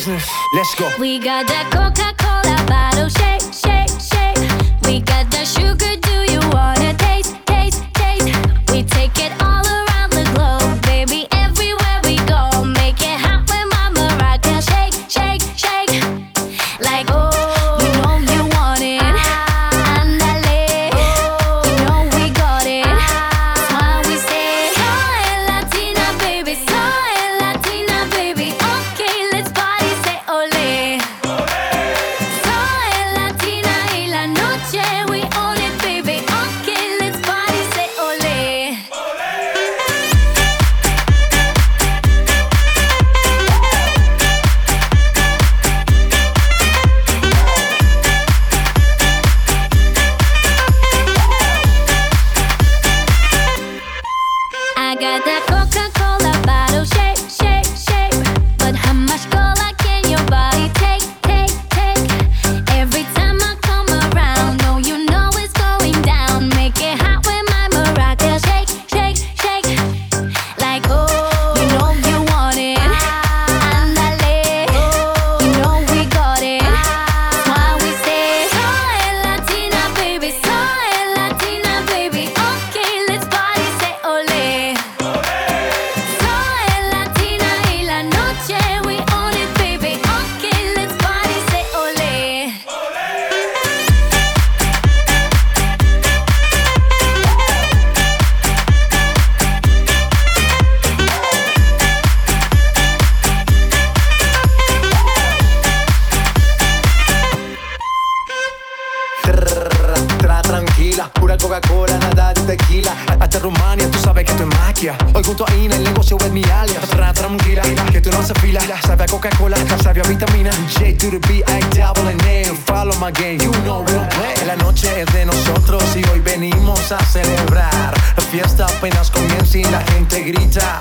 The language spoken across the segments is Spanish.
business. Let's go. We got that Coca Cola bottle shake, shake, shake. We got that Coca-Cola pura Coca-Cola, nada de tequila. Hasta Rumania, tú sabes que esto es magia. Hoy junto a Ina, el negocio es mi alias. Tra tranquila, que tú no haces fila. Sabe a Coca-Cola, sabe a vitamina. J to the B, I double N. Follow my game, you know don't play. La noche es de nosotros y hoy venimos a celebrar. La fiesta apenas comienza y la gente grita.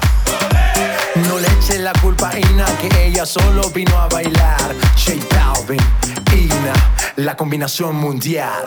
No le eche la culpa a Ina, que ella solo vino a bailar. J Balvin, Ina, la combinación mundial.